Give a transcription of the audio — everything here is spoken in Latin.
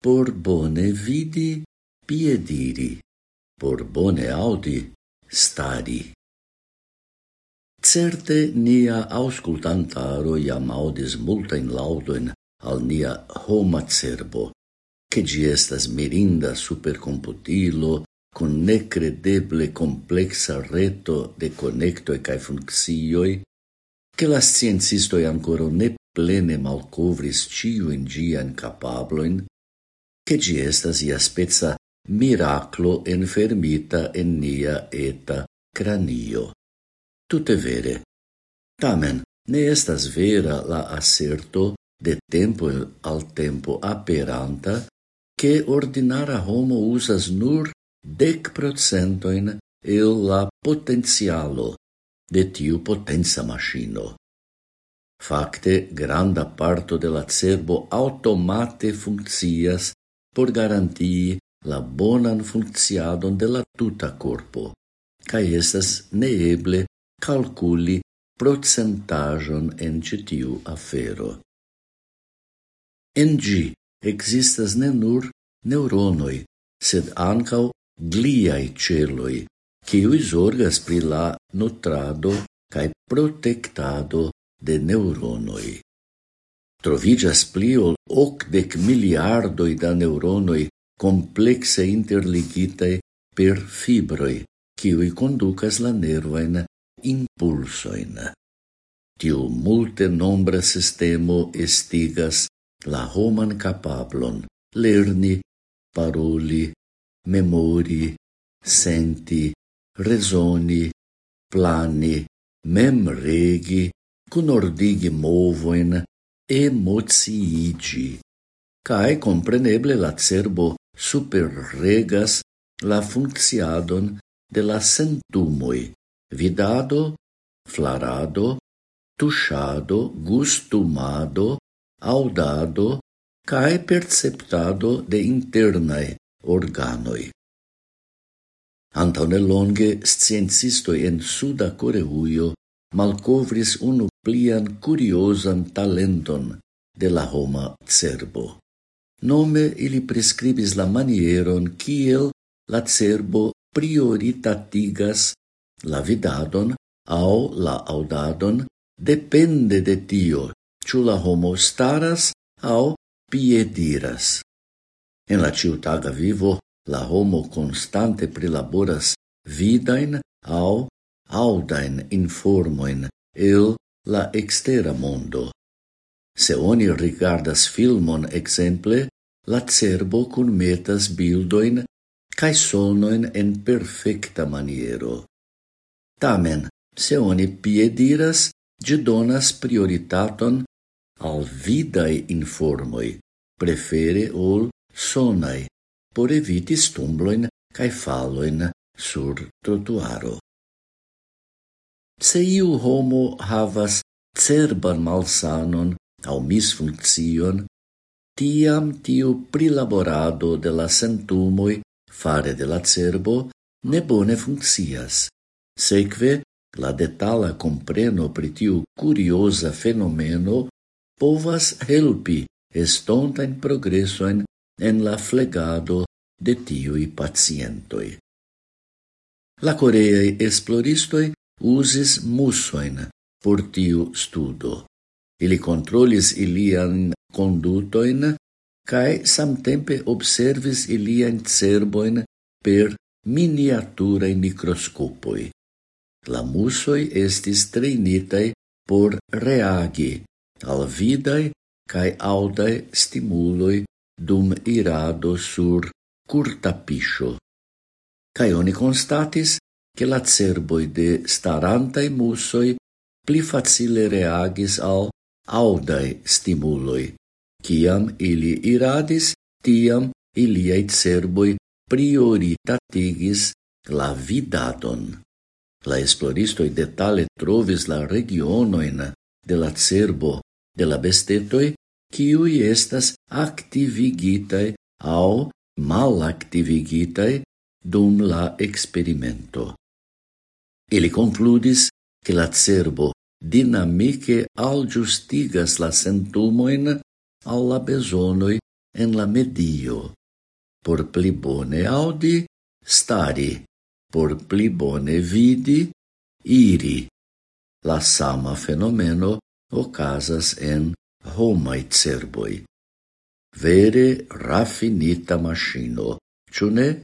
por bone vidi, piediri, por bone audi, stari. Certe nia auscultantaro iam audis multain laudoin al nia homa cerbo, che gi estas mirinda supercomputilo con necredeble complexa reto de connectoi cae funccioi, che la sciencistoi ancora ne plene malcovris ciuin gian capabloin, che gi estas ia spezza miraclo enfermita en nia eta cranio. Tutte vere. Tamen, ne estas vera la asserto de tempo al tempo aperanta che ordinara homo usas nur dec procentoin il la potenzialo de tiu potenza machino. Fakte, granda parto de la cerbo automate funccias por garantii la bonan funcciadon de la tuta corpo, ca estas neeble calculi procentajon en citiu afero. En gi existas ne nur neuronoi, sed ancau gliai celoi, quiui zorgas pri la nutrado cae protectado de neuronoi trovigas pli ol okdek miliardoi da neuronoi complexe interligitae per fibroi, kiuj conducas la nervoin impulsoin. Tiu multe nombra sistemo estigas la homan capablon lerni, paroli, memori, senti, resoni, plani, mem regi, cunordigi movoin, emociigi. Cae compreneble la cerbo superregas la funcciadon de la sentumoi, vidado, flarado, tushado, gustumado, audado, cae perceptado de internae organoi. Antaune longe, sciencistoi en Suda Coreuio malcovris unu plian curiosan talenton de la homa cerbo. Nome ili prescribis la manieron kiel la cerbo prioritatigas la vidadon au la audadon depende de tio, ciu la homo staras au piediras. En la ciutaga vivo, la homo constante prilaboras vidain au audain informoin el la extera mondo. Se oni rigardas filmon exemple, la cerbo cun metas bildoin cae sonoin en perfecta maniero. Tamen, se oni piediras, gi donas prioritaton al vidai informoi, prefere ol sonai, por eviti stumbloin cae falloin sur trotuaro. Se iu homo havas cerban malsanon au misfunccion, tiam tiu prilaborado de la sentumoi fare de la cerbo ne bone funccias. Seque, la detala compreno pri tiu curiosa fenomeno povas helpi estontain progresso en la flegado de tiui pacientoi. La coreai esploristoi usis musoin por tiu studo. Ili controlis ilian condutoin cae samtempe observis ilian cerboin per miniaturae microscopoi. La musoi estis treinitae por reagi al vidai cae audae stimuloi dum irado sur curta piscio. Cae oni constatis che la cerboi de starantai musoi pli facile reagis al audai stimuloi. Ciam ili iradis, tiam iliai cerboi prioritatigis la vidadon. La esploristoi detale trovis la regionoin de la cerbo de la bestetoi kiuj estas activigitae au malactivigitae dum la experimento. Ili concludis che la cerbo dinamiche algiustigas la sentumoin alla besonoi en la medio, por pli bone audi, stari, por pli bone vidi, iri. La sama fenomeno ocasas en homai cerboi. Vere raffinita machino, ciune?